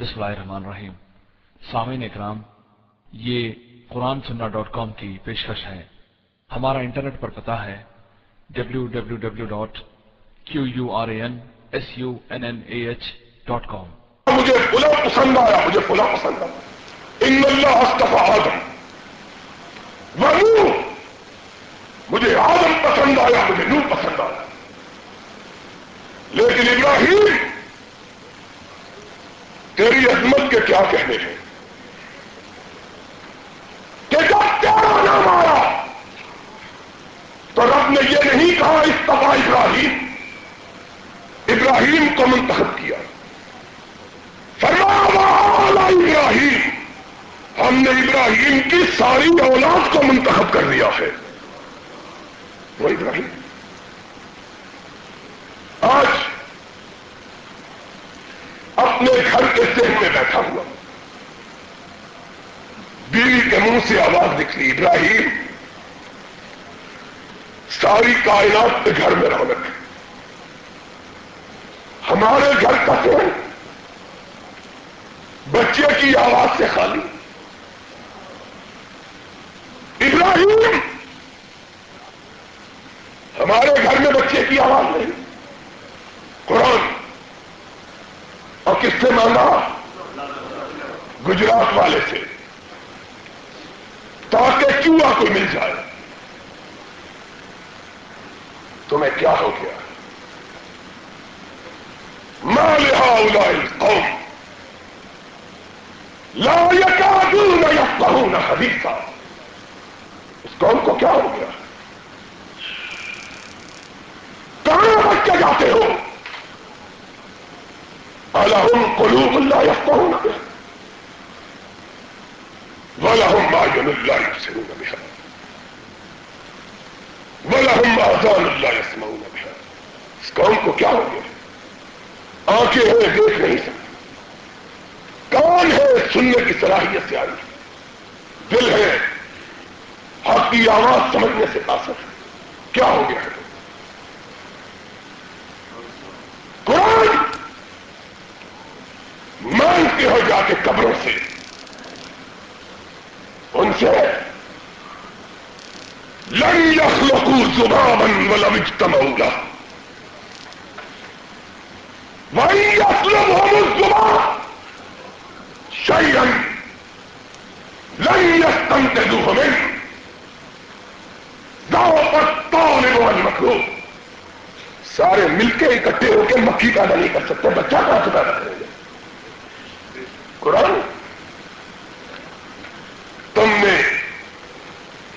بسم اللہ الرحمن الرحیم۔ سامعین اکرام، یہ قرآن سننا ڈاٹ کام کی پیشکش ہے۔ ہمارا انٹرنیٹ پر پتا ہے W W W dot Q U R A N S U N N A H dot com مجھے فلاں پسند آیا، مجھے فلاں پسند آیا۔ ان اللہ استفا آدم۔ ونو مجھے آدم پسند آیا، مجھے نو پسند آیا۔ لیکن ابراہیم تیری عظمت کے کیا کہنے ہیں؟ کہ جب تیرا نام آیا تو رب نے یہ نہیں کہا استفا ابراہیم ابراہیم کو منتخب کیا۔ فرمایا ابراہیم؟ ہم نے ابراہیم کی ساری اولاد کو منتخب کر دیا ہے۔ وہ ابراہیم۔ آج اپنے گھر کے ذہن میں بیٹھا ہوا۔ بیوی کے منہ سے آواز نکلی، ابراہیم، ساری کائنات کے گھر میں رونق ہے۔ ہمارے گھر کا کون بچے کی آواز سے خالی۔ ابراہیم، ہمارے گھر میں بچے کی آواز نہیں قرآن اور کس سے مانگا؟ گجرات والے سے۔ تاکہ چوہا کو مل جائے۔ تمہیں کیا ہو گیا؟ مالحا قوم لا يكادون يفقهون حديثا۔ اس قوم کو کیا ہو گیا؟ کہاں بچ کے جاتے ہو؟ الحم قلوب لا يفقهون بها. ولهم اعين لا يبصرون بها. ولهم اذان لا يسمعون بها. اس قوم کو کیا ہو گیا؟ آنکھیں ہیں، دیکھ نہیں سکتے۔ کون ہے سننے کی صلاحیت سے آئی۔ دل ہے، حق کی آواز سمجھنے سے آسر کیا ہو گیا؟ ہے قرآن مانگتے ہو جا کے قبروں سے۔ ان سے لن يخلقوا ذبابا ولو اجتمعوا له۔ وان يطلبهم الذباب شيئا لن يستنقذوه منه۔ ضعف الطالب والمطلوب سارے مل کے اکٹھے ہو کے مکھی پیدا نہیں کر سکتے، بچہ کہاں سے پیدا کریں گے قرآن؟ تم نے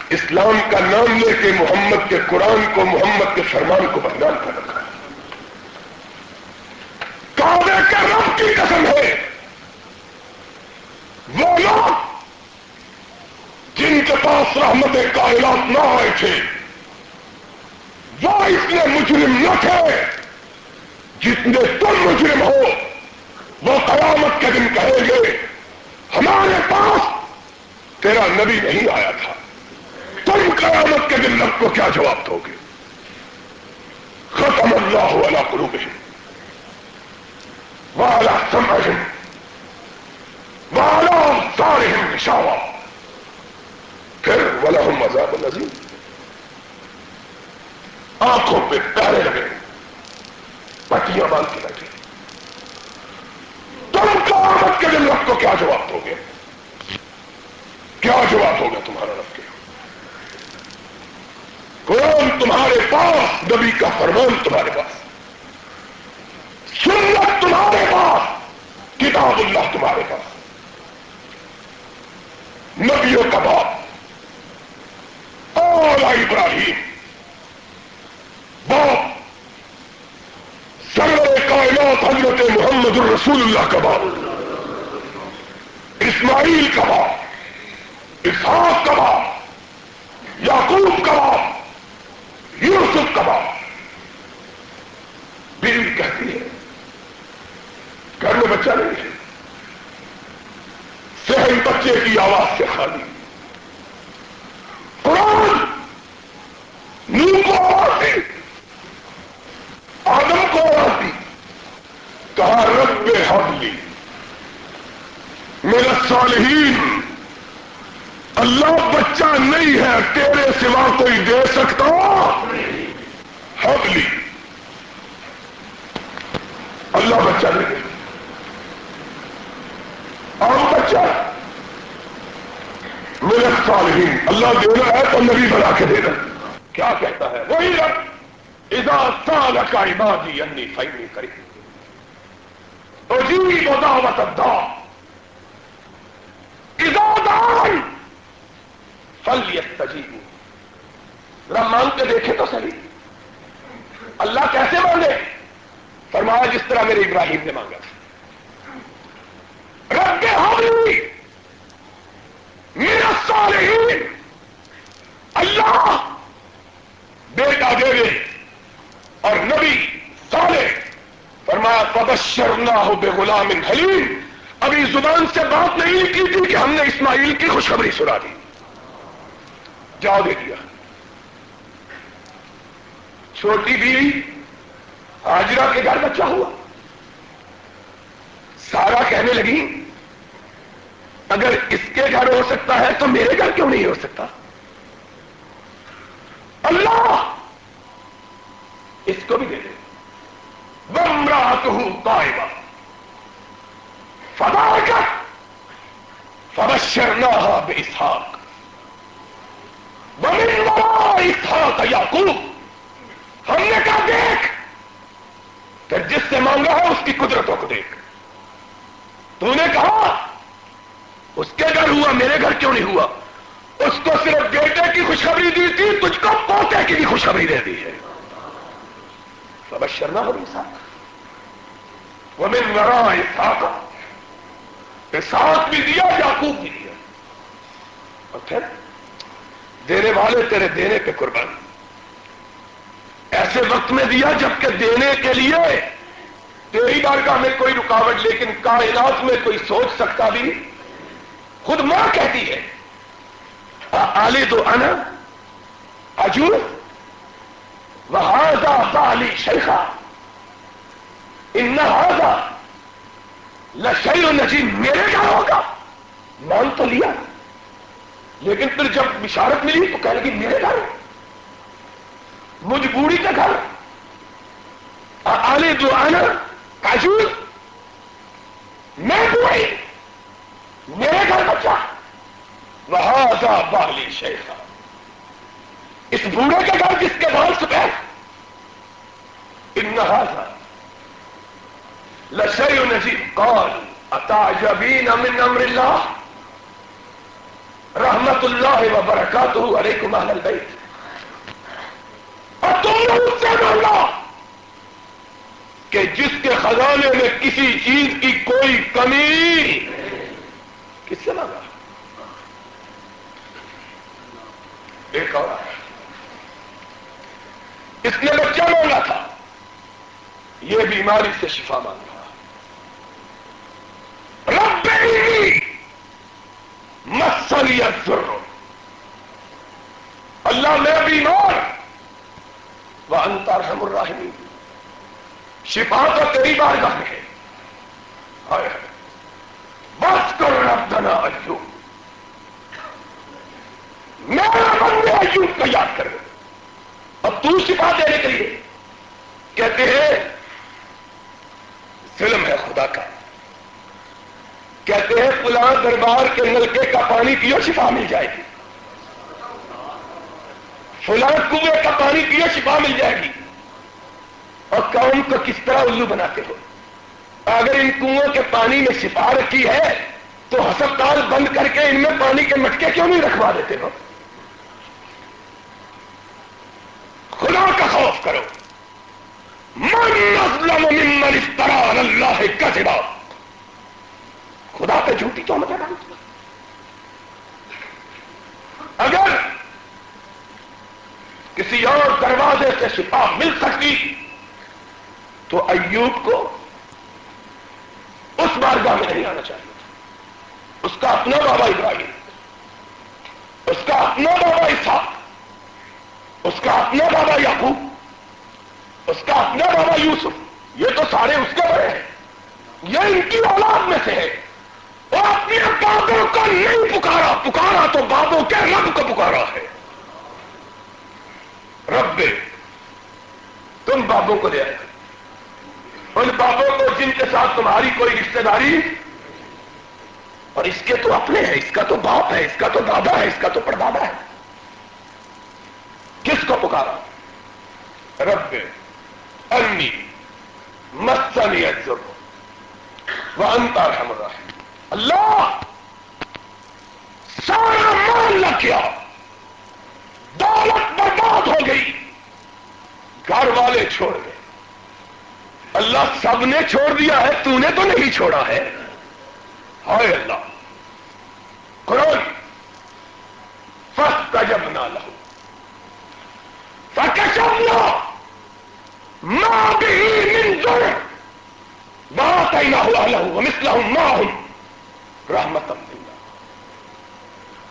اسلام کا نام لے کے محمد کے قرآن کو محمد کے فرمان کو بدنام کر رکھا کعبے کے رب کی قسم ہے۔ وہ لوگ جن کے پاس رحمت کائنات نہ آئے تھے، وہ اس لیے مجرم نہ تھے جتنے تم مجرم ہو۔ وہ قیامت کے دن کہیں گے، ہمارے پاس تیرا نبی نہیں آیا تھا۔ تم قیامت کے دن رب کو کیا جواب دو گے؟ ختم اللہ علی قلوبہم۔ وعلی سمعہم۔ وعلی ابصارہم غشاوہ۔ پھر ولہم عذاب العظیم۔ آنکھوں پہ پیرے لگے۔ پٹیاں باندھ کے بیٹھے۔ تم قیامت کے دن رب کو کیا جواب دو گے؟ کیا جواب ہوگا تمہارا رب کے؟ قرآن تمہارے پاس نبی کا فرمان تمہارے پاس سنت تمہارے پاس کتاب اللہ تمہارے پاس نبیوں کا باپ اولا ابراہیم باپ سرور کائنات حضرت محمد الرسول اللہ کا باپ، اسماعیل کا باپ، اسحاق کا باپ، یعقوب کا باپ، یوسف کا باپ۔ بیوی کہتی ہے گھر میں بچہ نہیں ہے۔ صحیح بچے کی آواز سے خالی۔ قرآن نو کو آواز دی، آدم کو آواز دی، کہا، رب حبلی الصالحین. اللہ بچہ نہیں ہے، تیرے سوا کوئی دے سکتا؟ حبلی اللہ بچہ نہیں دے عام بچہ. میرے صالحین اللہ دینا ہے تو نبی بنا کے دے دینا۔ کیا کہتا ہے؟ وہی رب، اذا سال کا عبادی انی فینی کری تو جی بداوت دا اذا دان فل رب مانگ کے دیکھے تو صحیح۔ اللہ کیسے مانگے؟ فرمایا جس طرح میرے ابراہیم نے مانگا تھا۔ رب حاضری میرا صالحین اللہ، بیٹا دے دے اور نبی صالح۔ فرمایا پبشر نہ ہو بے غلام حلیم ابھی زبان سے بات نہیں کی تھی کہ ہم نے اسماعیل کی خوشخبری سنا دی. جاؤ دے دیا. چھوٹی بیوی آجرا کے گھر بچہ ہوا. سارا کہنے لگی، اگر اس کے گھر ہو سکتا ہے تو میرے گھر کیوں نہیں ہو سکتا؟ اللہ! اس کو بھی دے دے. بمرا تو پائے فدا کر فبشر نہ بے اسحاق اسحاق یعقوب۔ ہم نے کہا، دیکھ۔ پھر جس سے مانگا ہے، اس کی قدرتوں کو دیکھ۔ تو نے کہا، اس کے گھر ہوا، میرے گھر کیوں نہیں ہوا؟ اس کو صرف بیٹے کی خوشخبری دی تھی، تجھ کو پوتے کی بھی خوشخبری دے دی ہے۔ شرنا ہو وہ میں مرا اساق اساق بھی دیا یعقوب بھی دیا؟ اور پھر دینے والے تیرے دینے پہ قربانی ایسے وقت میں دیا جبکہ دینے کے لیے تیری بارگاہ میں کوئی رکاوٹ، لیکن کائنات میں کوئی سوچ سکتا بھی خود ماں کہتی ہے۔ آلی تو انا، اجو وہذا بالی شیخا۔ ان ہاضا لشی و نجیم میرے گھر ہوگا۔ مان تو لیا، لیکن پھر جب بشارت ملی تو کہہ لگی میرے گھر۔ مجبوری کا گھر۔ آلے دو آنا کاجو میں بوڑھی میرے گھر بچہ۔ وہاں بالی شیخا۔ اس بوڑھے کے گھر جس کے بال سفید ان لشی نجیب قال اتعجبین من امر اللہ رحمت اللہ و برکاتہ علیکم اہل البیت اور تم نے اس سے مانگا کہ جس کے خزانے میں کسی چیز کی کوئی کمی کس سے مانگا ایک اور اس نے بچہ مانگا تھا؟ یہ بیماری سے شفا مانگا رب مسلیت اللہ میں بیمار وہ انتر رحم الراحمین شفا تو تیری بار گاہ ہے. بس کرو ربنا ایوب. میرا بندے ایوب کا یاد کر اب تو شفا دینے کے لیے کہتے ہیں فلم ہے خدا کا. فلاں دربار کے نلکے کا پانی پیو، شفا مل جائے گی۔ فلاں کنویں کا پانی پیو، شفا مل جائے گی۔ اور قوم کو کس طرح الو بناتے ہو؟ اگر ان کنووں کے پانی میں شفا رکھی ہے، تو ہسپتال بند کر کے ان میں پانی کے مٹکے کیوں نہیں رکھوا دیتے ہو؟ خدا کا خوف کرو۔ من ممن افترا اللہ کا جواب۔ خدا پہ جھوٹی تو مطلب اگر کسی اور دروازے سے شفا مل سکتی تو ایوب کو اس بارگاہ میں نہیں آنا چاہیے اس کا اپنا بابا ابراہیم، اس کا اپنا بابا اسحاق، اس کا اپنا بابا یعقوب، اس کا اپنا بابا یوسف، یہ تو سارے اس کے بڑے ہیں۔ یہ ان کی اولاد میں سے ہے وہ اپنی اکاب پکارا پکارا تو بابوں کے رب کو پکارا ہے۔ رب، تم بابوں کو لے آئے۔ ان بابوں کو جن کے ساتھ تمہاری کوئی رشتہ داری، اور اس کے تو اپنے ہیں، اس کا تو باپ ہے، اس کا تو دادا ہے، اس کا تو پردادا ہے۔ کس کو پکارا؟ رب، انی مسنی وہ انتار ہم اللہ! سارا مان نہ کیا! دولت برباد ہو گئی! گھر والے چھوڑ گئے۔ اللہ سب نے چھوڑ دیا ہے، تو نے تو نہیں چھوڑا ہے۔ ہائے اللہ! قرآن! فسٹ کا جب نہ لہو ماں بھی بات ہی نہ ہوا لہو مسلح ماں ہوں رحمت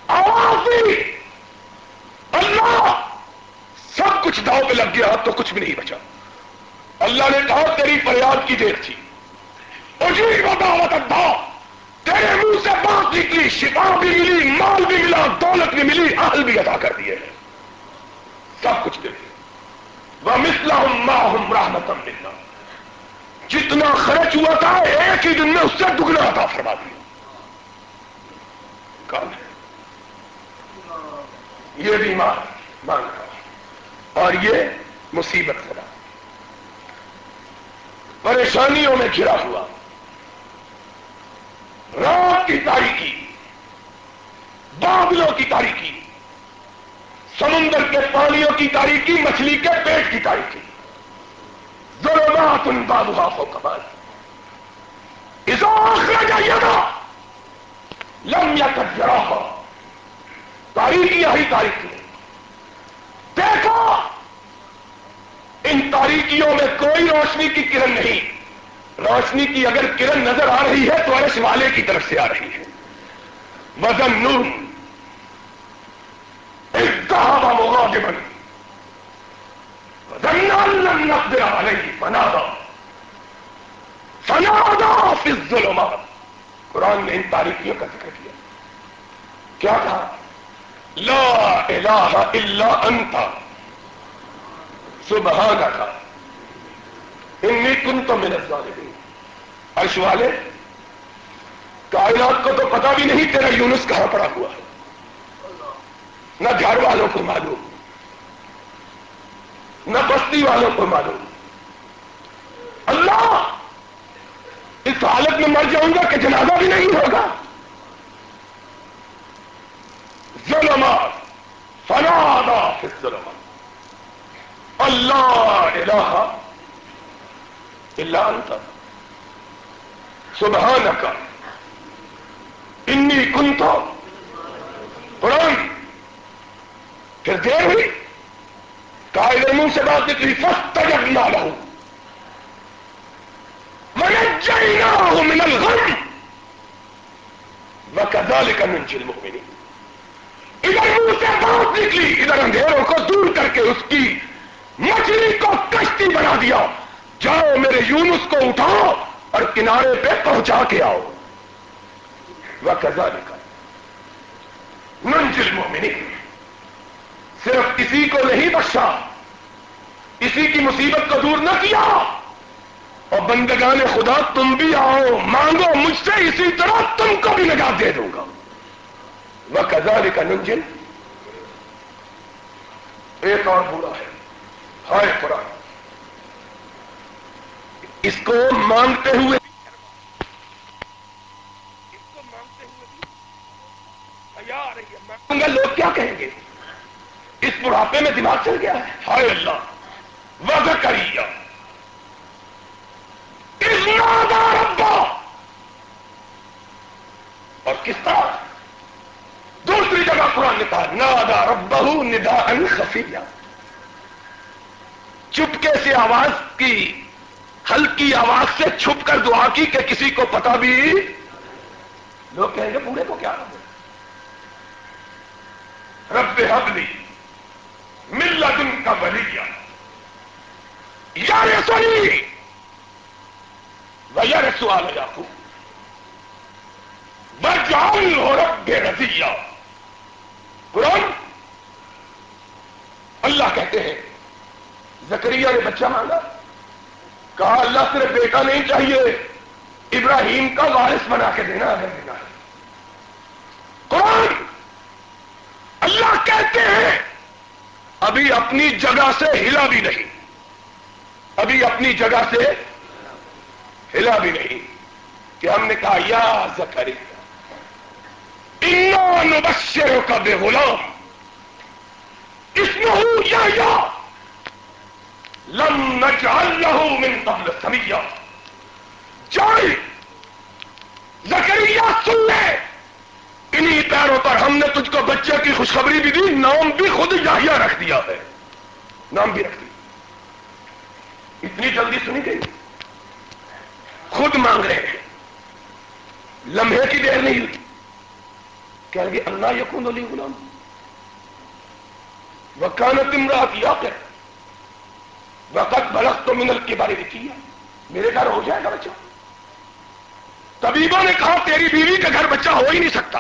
آواز اللہ، سب کچھ داؤ پہ لگ گیا، تو کچھ بھی نہیں بچا۔ اللہ نے کہا، تیری فریاد کی دیر تھی۔ اجی دعوت ادا تیرے منہ سے بات نکلی، شفا بھی ملی، مال بھی ملا، دولت بھی ملی، اہل بھی ادا کر دیے ہیں۔ سب کچھ دے وہ مسلح ماہم رحمت ملنا جتنا خرچ ہوا تھا، ایک ہی دن میں اس سے دگنا تھا فرما دیا کام ہے۔ یہ بیمار مانگ رہا اور یہ مصیبت کرا پریشانیوں میں گھرا ہوا۔ رات کی تاریخی بادلوں کی تاریخی سمندر کے پانیوں کی تاریخی مچھلی کے پیٹ کی تاریخی ضرورات ان بابا ہو کمال اس آخر جائیے گا لمیا کر ہو تاریخی ہی تاریخی دیکھو! ان تاریخیوں میں کوئی روشنی کی کرن نہیں. روشنی کی اگر کرن نظر آ رہی ہے تو عرش والے کی طرف سے آ رہی ہے. وزن نون. مغاجبا وزنا لم نقدر علیہ فنادا فنادا فی قرآن نے ان تاریخیوں کا ذکر کیا۔ کیا کہا؟ لا الہ الا انت۔ سبحانک۔ انی کنت من الظالمین۔ عرش والے، کائنات کو تو پتا بھی نہیں تیرا یونس کہاں پڑا ہوا ہے۔ نہ گھر والوں کو معلوم، نہ بستی والوں کو معلوم۔ اللہ! اس حالت میں مر جاؤں گا کہ جنازہ بھی نہیں ہوگا۔ ظلمات فنادا فی الظلمات اللہ الہ الا انت۔ سبحانک۔ انی کنت۔ قرآن۔ پھر دیر ہوئی۔ قائل منہ سے بات نکلی فسٹ تجب نہ لہو ونجیناہ من الغم. وکذالک ننجی المؤمنین ادھر منہ سے بات نکلی ادھر اندھیروں کو دور کر کے اس کی مچھلی کو کشتی بنا دیا، جاؤ میرے یونس کو اٹھاؤ اور کنارے پہ پہنچا کے آؤ. وہ وکذالک ننجی المؤمنین صرف اسی کو نہیں بخشا، اسی کی مصیبت کو دور نہ کیا۔ اور بندگان خدا تم بھی آؤ، مانگو، مجھ سے اسی طرح تم کو بھی نجات دے دوں گا۔ وہ کزال کا ننجن ایک اور برا ہے۔ ہائے قرآن۔ اس کو مانگتے ہوئے اس کو مانگتے ہوئے لوگ کیا کہیں گے؟ اس بڑھاپے میں دماغ چل گیا ہے۔ ہائے اللہ وضع کریا ربا اور کس طرح دوسری جگہ قرآن نے کہا نادا ربہ ندا ان خفیہ چپکے سے آواز کی، ہلکی آواز سے چھپ کر دعا کی کہ کسی کو پتا بھی لوگ کہیں گے، بوڑھے کو کیا رب حبلی ملدن کا ولیہ یار سنی و یار سوال یاقو بجال ہو رب رضیہ قرآن اللہ کہتے ہیں زکریہ نے بچہ مانگا، کہا اللہ صرف بیٹا نہیں چاہیے، ابراہیم کا وارث بنا کے دینا اگر دینا ہے۔ قرآن اللہ کہتے ہیں، ابھی اپنی جگہ سے ہلا بھی نہیں۔ ابھی اپنی جگہ سے ہلا بھی نہیں کہ ہم نے کہا، یا زکری نبشروں کا بے غلام اس میں ہوں یا یا۔ لم نجعل له من قبل سمیا جائے۔ زکریہ سن لے۔ انہی پیروں پر ہم نے تجھ کو بچے کی خوشخبری بھی دی، نام بھی خود یاہیا رکھ دیا ہے۔ نام بھی رکھ دیا۔ اتنی جلدی سنی گئی۔ خود مانگ رہے ہیں۔ لمحے کی دیر نہیں ہوئی۔ کہہ لگے اللہ یقون علی غلام۔ وکانت امراط یا کر وقت بلک تو منل کے بارے میں کیا میرے گھر ہو جائے گا بچہ۔ طبیبوں نے کہا، تیری بیوی کا گھر بچہ ہو ہی نہیں سکتا۔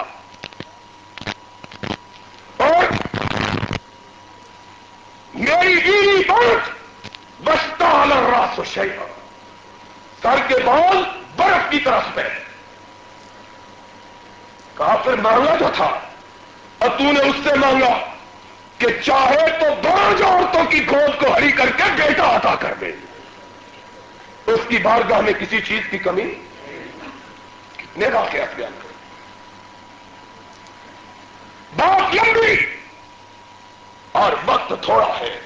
اور میری بیوی بہت بستا راس و شیخ سر کے بال برف کی طرف پہ کہا پھر مانگا جو تھا۔ اور تو نے اس سے مانگا کہ چاہے تو بانج عورتوں کی گود کو ہری کر کے بیٹا عطا کر دے۔ اس کی بارگاہ میں کسی چیز کی کمی؟ کتنے واقعات بیان کریں۔ بات لمبی اور وقت تھوڑا ہے۔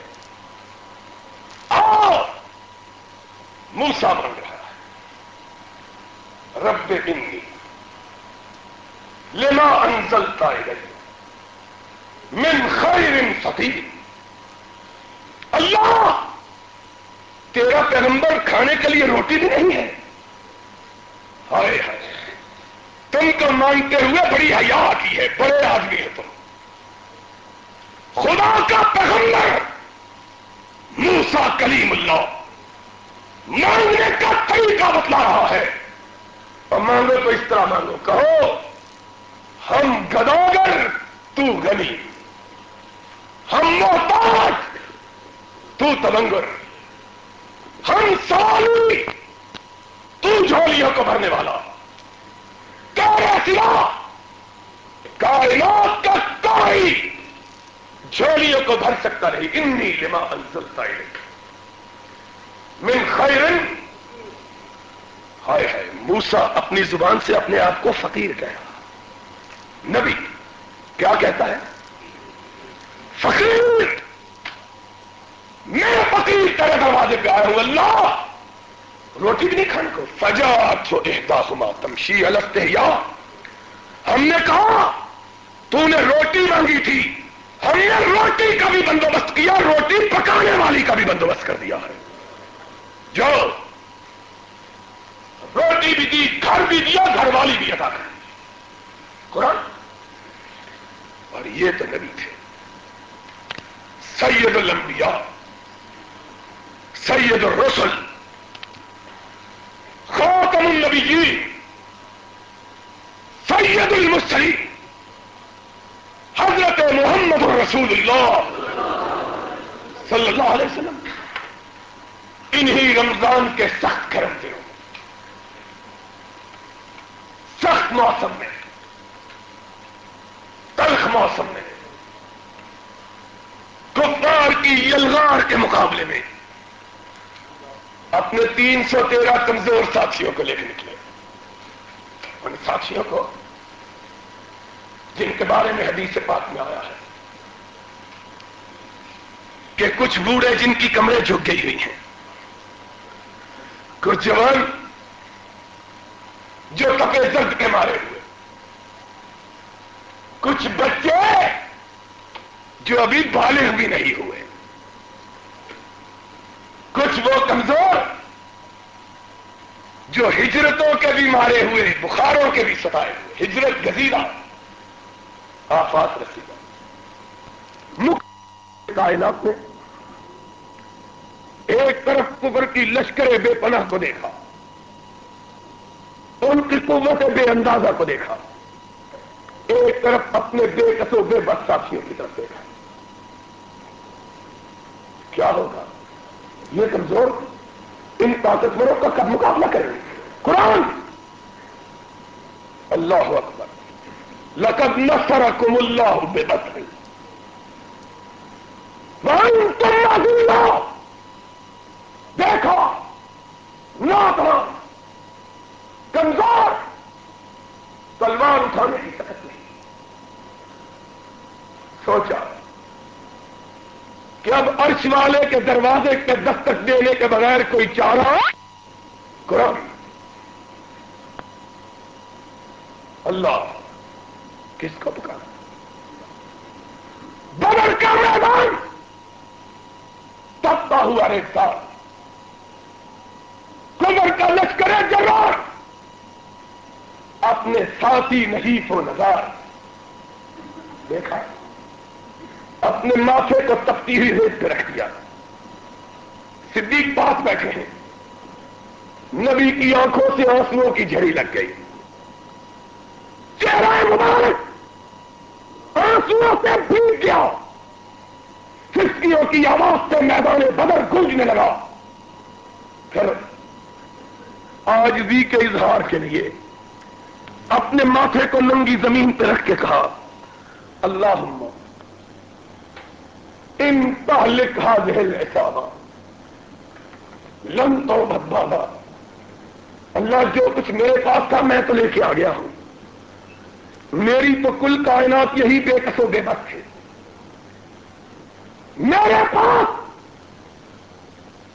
آؤ موسا بن رب انی لما انزلتا الیہ من خیر فقیر اللہ، تیرا پیغمبر کھانے کے لیے روٹی بھی نہیں ہے۔ ہائے ہائے، تم کو مانتے ہوئے بڑی حیا کی ہے، بڑے آدمی ہے تم۔ خدا کا پیغمبر موسا کلیم اللہ، مانگنے کا طریقہ بتلا رہا ہے۔ اور مانگو تو اس طرح مانگو۔ کہو، ہم گداگر، تو غنی۔ ہم محتاج، تو تلنگر ہم سوالی، تو جھولیوں کو بھرنے والا۔ کیا سوا کائنات کا کوئی جھولیوں کو بھر سکتا نہیں۔ انی لما انزلتا من خیرن ہائے ہائے موسا اپنی زبان سے اپنے آپ کو فقیر کہا نبی، کیا کہتا ہے؟ فقیر! میں فقیر تیرے دروازے پہ آیا ہوں، اللہ! روٹی بھی نہیں کھانے کو۔ فجا تو احدا ہما تمشی الگ یا ہم نے کہا تو نے روٹی مانگی تھی۔ ہم نے روٹی کا بھی بندوبست کیا، روٹی پکانے والی کا بھی بندوبست کر دیا ہے۔ جو روٹی بھی دی، گھر بھی دیا، گھر والی بھی ادا کر۔ قرآن؟ اور یہ تو نبی تھے۔ سید الانبیاء، سید الرسل، خاتم النبیین، سید المرسلین، حضرت محمد الرسول اللہ صلی اللہ علیہ وسلم۔ انہی رمضان کے سخت کرم تھے۔ سخت موسم میں، تلخ موسم میں، کفار کی یلغار کے مقابلے میں اپنے تین سو تیرہ کمزور ساتھیوں کو لے کے نکلے۔ ان ساتھیوں کو جن کے بارے میں حدیث پاک میں آیا ہے کہ کچھ بوڑھے جن کی کمرے جھک گئی ہوئی ہیں، کچھ جوان جو تپے درد کے مارے ہوئے۔ کچھ بچے جو ابھی بالغ بھی نہیں ہوئے۔ کچھ وہ کمزور جو ہجرتوں کے بھی مارے ہوئے، بخاروں کے بھی ستائے ہوئے۔ ہجرت گزیرہ، آفات رسیدہ۔ کائنات میں ایک طرف کبر کی لشکر بے پناہ کو دیکھا۔ ان کی قوت بے اندازہ کو دیکھا۔ ایک طرف اپنے بے کسو بے بس ساتھیوں کی طرف دیکھا۔ کیا ہوگا؟ یہ کمزور ان طاقتوروں کا کب مقابلہ کریں قرآن! اللہ اکبر۔ لقد نصرکم اللہ بے بدر تم دیکھا نوجوان کمزور تلوار اٹھانے کی طاقت نہیں سوچا کہ اب عرش والے کے دروازے کے دستک دینے کے بغیر کوئی چارہ قرآن. اللہ کس کو پکارا؟ بدر کا میدان! تب ہوا ایک سال کمر کا لشکر جوان، اپنے ساتھی نہیں و نظار دیکھا۔ اپنے ماتھے کو تپتی ہوئی ریت پہ رکھ دیا۔ صدیق پاس بیٹھے ہیں۔ نبی کی آنکھوں سے آنسو کی جھڑی لگ گئی۔ چہرہ مبارک! آنسو سے بھیگ گیا۔ سسکیوں کی آواز سے میدان بدر گونجنے لگا۔ پھر آج بھی کے اظہار کے لیے اپنے ماتھے کو ننگی زمین پہ رکھ کے کہا اللہ ان تہلک حاضر احسابہ لن تو بدبادا اللہ جو کچھ میرے پاس تھا میں تو لے کے آ گیا ہوں۔ میری تو کل کائنات یہی بے کسو بے بس تھے میرے پاس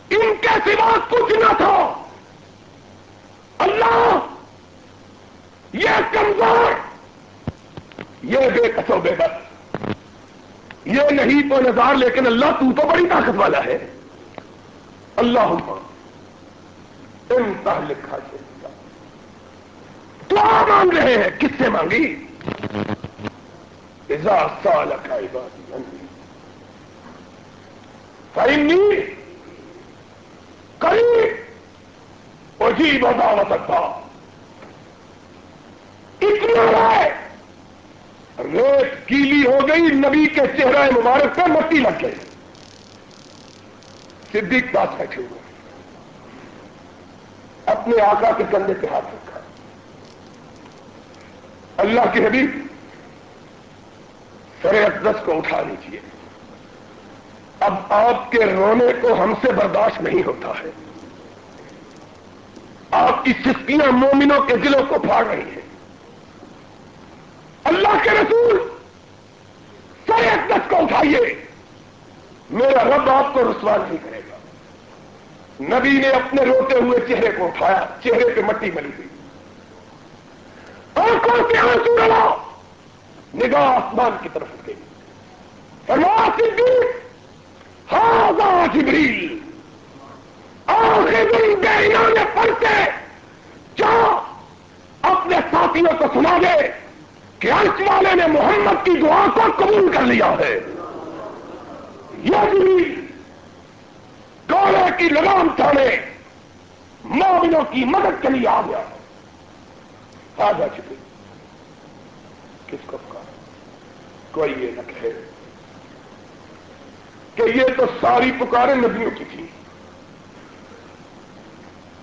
ان کے سوا کچھ نہ تھا۔ اللہ، یہ کمزور، یہ بے کسو بے بس۔ یہ نہیں تو نظار، لیکن اللہ تو تو بڑی طاقت والا ہے۔ اللہ انتہا لکھا سے دعا مانگ رہے ہیں۔ کس سے مانگی؟ سال کا عبادی فائنی قریب عجیب دعوت تھا اتنا رائے ریت گیلی ہو گئی، نبی کے چہرہ مبارک پہ مٹی لگ گئی۔ صدیق پاس بیٹھے ہوئے اپنے آقا کے کندھے پہ ہاتھ رکھا۔ اللہ کی حبیب سر اقدس کو اٹھا لیجیے اب آپ کے رونے کو ہم سے برداشت نہیں ہوتا ہے۔ آپ کی سسکیاں مومنوں کے دلوں کو پھاڑ رہی ہیں۔ اللہ کے رسول! سر اقدس کو اٹھائیے! میرا رب آپ کو رسوا نہیں کرے گا۔ نبی نے اپنے روتے ہوئے چہرے کو اٹھایا، چہرے پہ مٹی ملی ہوئی۔ آنکھوں سے آنسو ڈلا نگاہ آسمان کی طرف گئی فرما صدیق ہاضا جبریل۔ آخر دن نے پڑھتے جا، اپنے ساتھیوں کو سنا دے۔ کہ عرش والے نے محمد کی دعا کو قبول کر لیا ہے۔ یہ جبریل گولے کی لگام تھانے مومنوں کی مدد کے لیے آ گیا۔ آ جا چکے۔ کس کو پکارا کوئی یہ نہ کہے کہ یہ تو ساری پکارے نبیوں کی تھی۔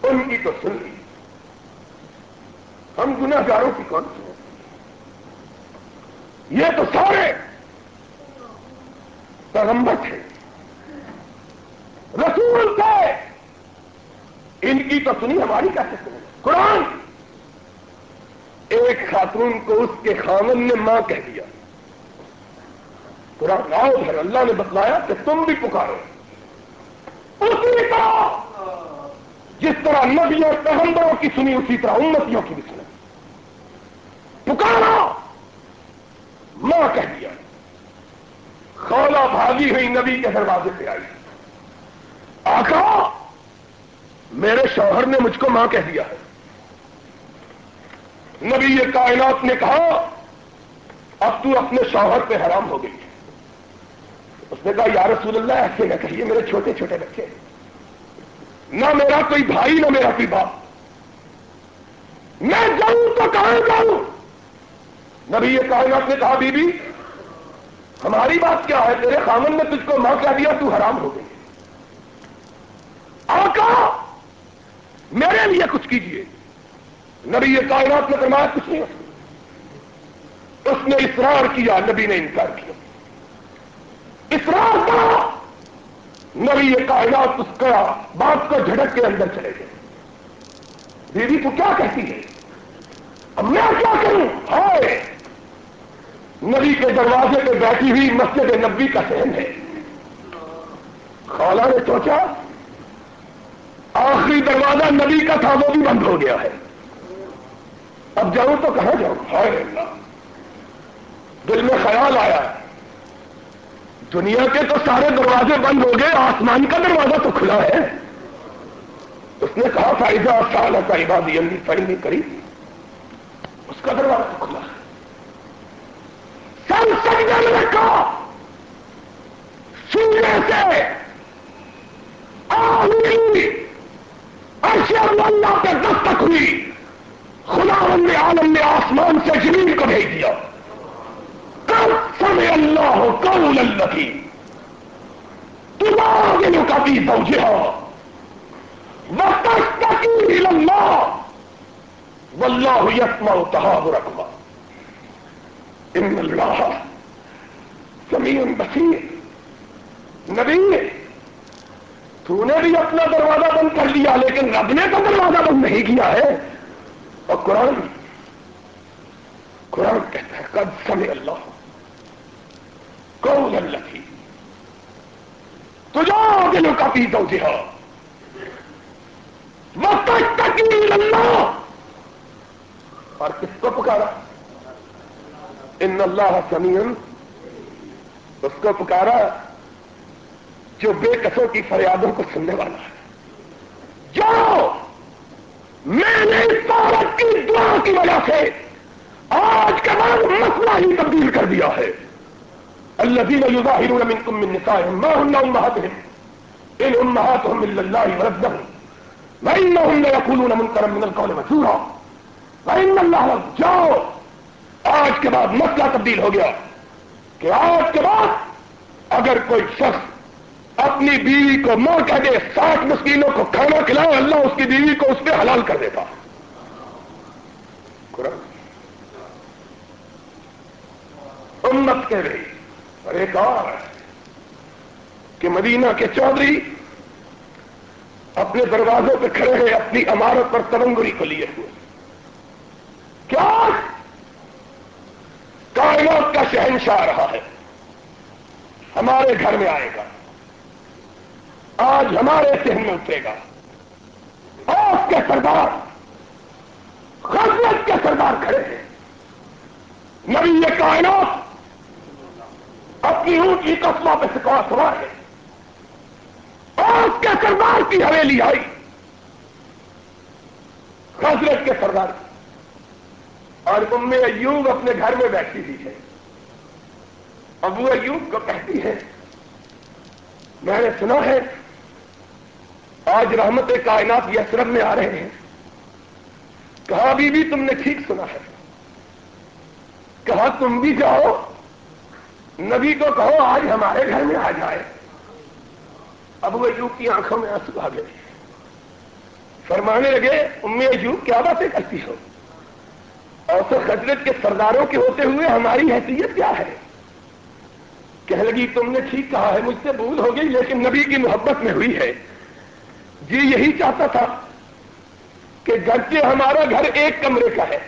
ان کی تو سن لی۔ ہم گناہ گاروں کی کون سی یہ تو سارے پیغمبر تھے۔ رسول تھے۔ ان کی تو سنی، ہماری کیسے سنی قرآن۔ ایک خاتون کو اس کے خامن نے ماں کہہ دیا۔ قرآن راؤ ہے اللہ نے بتلایا کہ تم بھی پکارو۔ اسی طرح، جس طرح نبیوں پیغمبروں کی سنی، اسی طرح امتیوں کی بھی سنی۔ پکارا ماں کہہ دیا خولا ہوئی نبی کے دروازے پہ آئی۔ آقا، میرے شوہر نے مجھ کو ماں کہہ دیا ہے۔ نبی یہ کائنات نے کہا، اب تو اپنے شوہر پہ حرام ہو گئی۔ اس نے کہا، یا رسول اللہ، ایسے نہ کہیے، میرے چھوٹے چھوٹے بچے۔ نہ میرا کوئی بھائی، نہ میرا کوئی باپ۔ میں جاؤں تو کہاں جاؤں؟ نبی یہ کائنات نے کہا، بی بی ہماری بات کیا ہے؟ تیرے خامن نے تجھ کو ماں کیا دیا، تو حرام ہو گئی۔ آقا میرے لیے کچھ کیجیے نبی یہ کائنات نے فرمایا، کچھ نہیں۔ اس نے اصرار کیا، نبی نے انکار کیا۔ اصرار کا نبی یہ کائنات اس کا بات کو جھڑک کے اندر چلے گئے۔ بیوی تو کیا کہتی ہے؟ اب میں کیا کروں؟ ہائے! نبی کے دروازے پہ بیٹھی ہوئی مسجد نبی کا سہن ہے۔ خالہ نے سوچا، آخری دروازہ نبی کا تھا، وہ بھی بند ہو گیا ہے۔ اب جاؤں تو کہاں جاؤں؟ ہائے دل میں خیال آیا، دنیا کے تو سارے دروازے بند ہو گئے، آسمان کا دروازہ تو کھلا ہے۔ اس نے کہا، فائدہ سال کا عبادی اندی فائنی کری، اس کا دروازہ تو کھلا۔ ہے سن سجدے میں رکھا سورج سے ارشد اللہ پہ دستک ہوئی۔ خدا نے عالم نے آسمان سے زمین کو بھیج دیا۔ سمے اللہ ہو قول اللہ کی تمہارے کا بھی سمجھے وقت اللہ واللہ یسمع تحاورکما ان اللہ سمیع بصیر نبی تو نے بھی اپنا دروازہ بند کر لیا، لیکن رب نے تو دروازہ بند نہیں کیا ہے۔ اور قرآن قرآن کہتا ہے، قد سمع اللہ قول اللہ کی تجا دلوں کا پی دو جہا وقت تکیل اللہ اور کس کو پکارا؟ ان اللہ سمین اس کو پکارا جو بے قصوں کی فریادوں کو سننے والا ہے۔ جو میں نے اس عورت کی دعا کی وجہ سے آج کے بعد مسئلہ ہی تبدیل کر دیا ہے۔ اللہ دین الظاہر منکم من نسائهم، ما هن امهاتهم ان امهاتهم الا الله وربهم وانهم ليقولون منكرا من القول وزورا وان الله جاؤ! آج کے بعد مسئلہ تبدیل ہو گیا کہ آج کے بعد اگر کوئی شخص اپنی بیوی کو ماں کہہ دے، ساٹھ مسکینوں کو کھانا کھلاؤ، اللہ اس کی بیوی کو اس پہ حلال کر دیتا۔ امت کہہ رہی اور ایک اور کہ مدینہ کے چودھری اپنے دروازوں پہ کھڑے ہیں، اپنی عمارت پر ترنگری کو لیے ہوئے۔ کیا؟ کائنات کا شہنشاہ رہا ہے۔ ہمارے گھر میں آئے گا۔ آج ہمارے ذہن میں اترے گا۔ آپ کے سردار خدمت کے سردار کھڑے ہیں۔ نبی یہ کائنات اپنی اونچی قسموں پہ سکھا سوار ہے۔ آپ کے سردار کی حویلی آئی۔ حضرت کے سردار کی۔ اور ام ایوب اپنے گھر میں بیٹھی ہوئی ہے۔ ابو ایوب کو کہتی ہے، میں نے سنا ہے، آج رحمت کائنات یسرب میں آ رہے ہیں۔ کہا ابھی بھی تم نے ٹھیک سنا ہے؟ کہا تم بھی جاؤ، نبی کو کہو آج ہمارے گھر میں آ جائے۔ ابو ایوب کی آنکھوں میں آنسو آ گئے۔ فرمانے لگے، ام ایوب کیا باتیں کرتی ہو؟ اور خجرت کے سرداروں کے ہوتے ہوئے ہماری حیثیت کیا ہے؟ کہہ لگی، تم نے ٹھیک کہا ہے، مجھ سے بھول ہو گئی، لیکن نبی کی محبت میں ہوئی ہے۔ جی یہی چاہتا تھا کہ گھر کے ہمارا گھر ایک کمرے کا ہے۔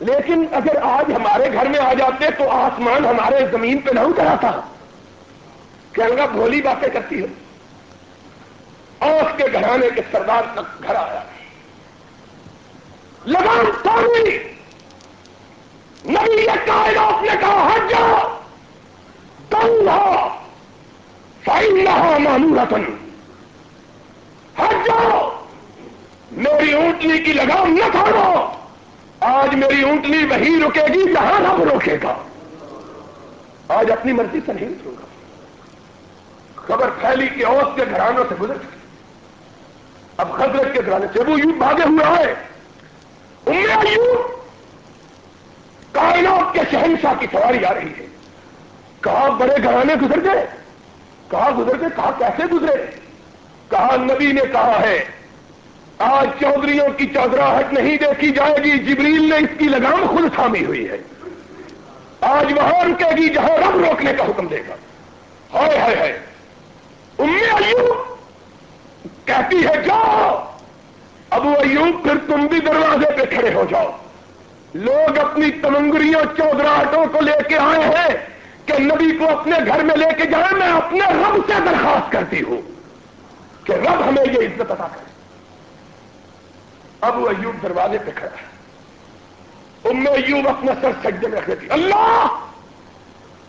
لیکن اگر آج ہمارے گھر میں آ جاتے تو آسمان ہمارے زمین پہ نہ اتر آتا۔ کہنے گا بھولی باتیں کرتی ہو۔ اور اس کے گھرانے کے سردار تک گھر آیا۔ لگام توڑی نبی یہ کائنات نے کہا، ہٹ جاؤ۔ دن ہو۔ فائن نہ ہو مانو رتن ہٹ جاؤ۔ میری اونٹنی کی لگام نہ توڑو آج میری اونٹنی وہی رکے گی جہاں رب روکے گا۔ آج اپنی مرضی سے نہیں اتروں گا۔ خبر پھیلی کہ اوس کے گھرانوں سے گزر چکی۔ اب خزرت کے گھرانے سے وہ یوں بھاگے ہوئے آئے۔ کے شہنشاہ کی سواری آ رہی ہے۔ کہا بڑے گھرانے گزر گئے؟ کہا گزر گئے؟ کہا کیسے گزرے؟ کہا نبی نے کہا ہے، آج چودھریوں کی چودراہٹ نہیں دیکھی جائے گی، جبریل نے اس کی لگام خود تھامی ہوئی ہے۔ آج وہاں رکے گی جہاں رب روکنے کا حکم دے گا۔ ہائے ہائے ہائے۔ امی ایوب کہتی ہے، جاؤ۔ ابو ایوب پھر تم بھی دروازے پہ کھڑے ہو جاؤ۔ لوگ اپنی تمنگریوں چودراہٹوں کو لے کے آئے ہیں کہ نبی کو اپنے گھر میں لے کے جائیں، میں اپنے رب سے درخواست کرتی ہوں کہ رب ہمیں یہ عزت ادا کرے۔ ابو ایوب دروازے پہ کھڑا ہے۔ ام ایوب اپنا سر سجدے میں رکھ دیتی اللہ!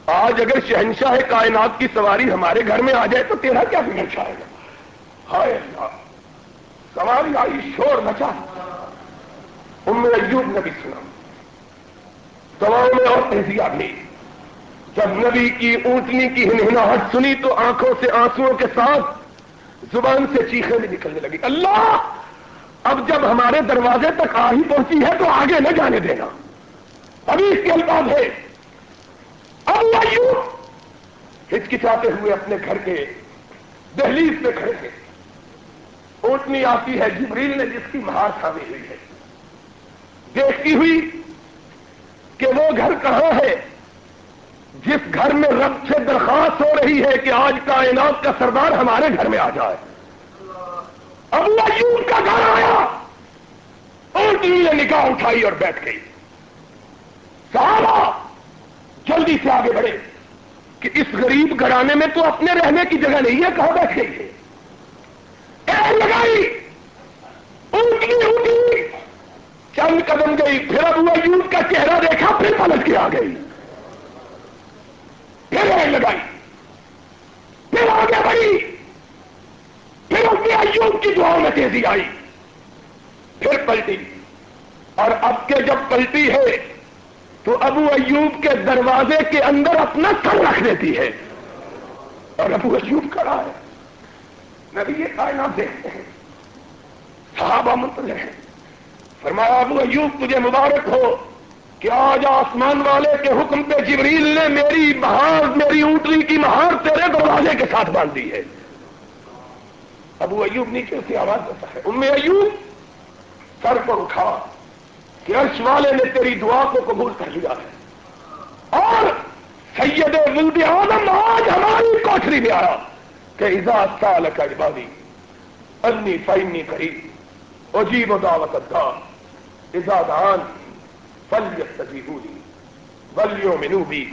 آج اگر شہنشاہ کائنات کی سواری ہمارے گھر میں آ جائے تو تیرا کیا بگڑ جائے گا ہائے اللہ! سواری آئی، شور مچا۔ ام ایوب نے بھی سنا دواؤں میں اور تیزی آئی جب نبی کی اونٹنی کی ہنہناہٹ سنی تو آنکھوں سے آنسو کے ساتھ زبان سے چیخیں بھی نکلنے لگی۔ اللہ، اب جب ہمارے دروازے تک آ ہی پہنچی ہے تو آگے نہ جانے دینا۔ ابھی اس کے الفاظ ہے اللہ یوں ہچکچاتے ہوئے اپنے گھر کے دہلیز پہ کھڑے ہیں۔ اوٹنی آتی ہے، جبریل نے جس کی مہار تھامی ہوئی ہے۔ دیکھتی ہوئی کہ وہ گھر کہاں ہے؟ جس گھر میں رب سے درخواست ہو رہی ہے کہ آج کائنات کا سردار ہمارے گھر میں آ جائے۔ اللہ یوں کا گھر آیا اور نے نکاح اٹھائی اور بیٹھ گئی۔ سارا جلدی سے آگے بڑھے کہ اس غریب گھرانے میں تو اپنے رہنے کی جگہ نہیں ہے، کہاں بیٹھ گئی ہے؟ لگائی اونٹنی اونٹی۔ چند قدم گئی، پھر ابو ایوب کا چہرہ دیکھا، پھر پلٹ کے آ گئی۔ پھر لگائی، پھر آگے بڑھی۔ پھر اس ایوب کی دعاؤں میں تیزی آئی۔ پھر پلٹی۔ اور اب کے جب پلٹی ہے، تو ابو ایوب کے دروازے کے اندر اپنا سر رکھ دیتی ہے۔ اور ابو ایوب کھڑا ہے۔ نبی یہ کائنات دیکھتے ہیں، صحابہ منتظر ہیں۔ فرمایا، ابو ایوب، تجھے مبارک ہو کہ آج آسمان والے کے حکم پہ جبریل نے میری بہار میری اونٹری کی مہار تیرے دروازے کے ساتھ باندھ دی ہے۔ ابو ایوب نیچے سے آواز دیتا ہے، ام ایوب، سر پر اٹھا کہ عرش والے نے تیری دعا کو قبول کر لیا ہے۔ اور سید ولد آدم آج ہماری کوٹری میں آیا۔ کہ اجاز سال کا عبادی، انی فائنی کری عجیب و دعوت دار ازادان فلیت تجیبولی ولیو منوبی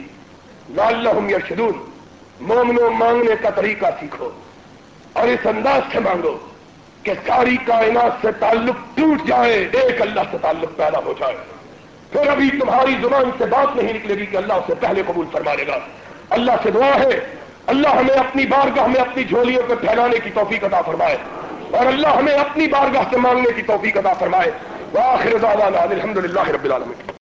لعلہم یرشدون، مومنوں مانگنے کا طریقہ سیکھو، اور اس انداز سے مانگو کہ ساری کائنات سے تعلق ٹوٹ جائے، ایک اللہ سے تعلق پیدا ہو جائے۔ پھر ابھی تمہاری زبان سے بات نہیں نکلے گی کہ اللہ سے پہلے قبول فرما لے گا۔ اللہ سے دعا ہے اللہ ہمیں اپنی بارگاہ میں اپنی جھولیوں پہ پھیلانے کی توفیق عطا فرمائے اور اللہ ہمیں اپنی بارگاہ سے مانگنے کی توفیق عطا فرمائے۔ وآخر دعوانا رب العالمین۔